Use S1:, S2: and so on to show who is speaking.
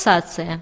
S1: релаксация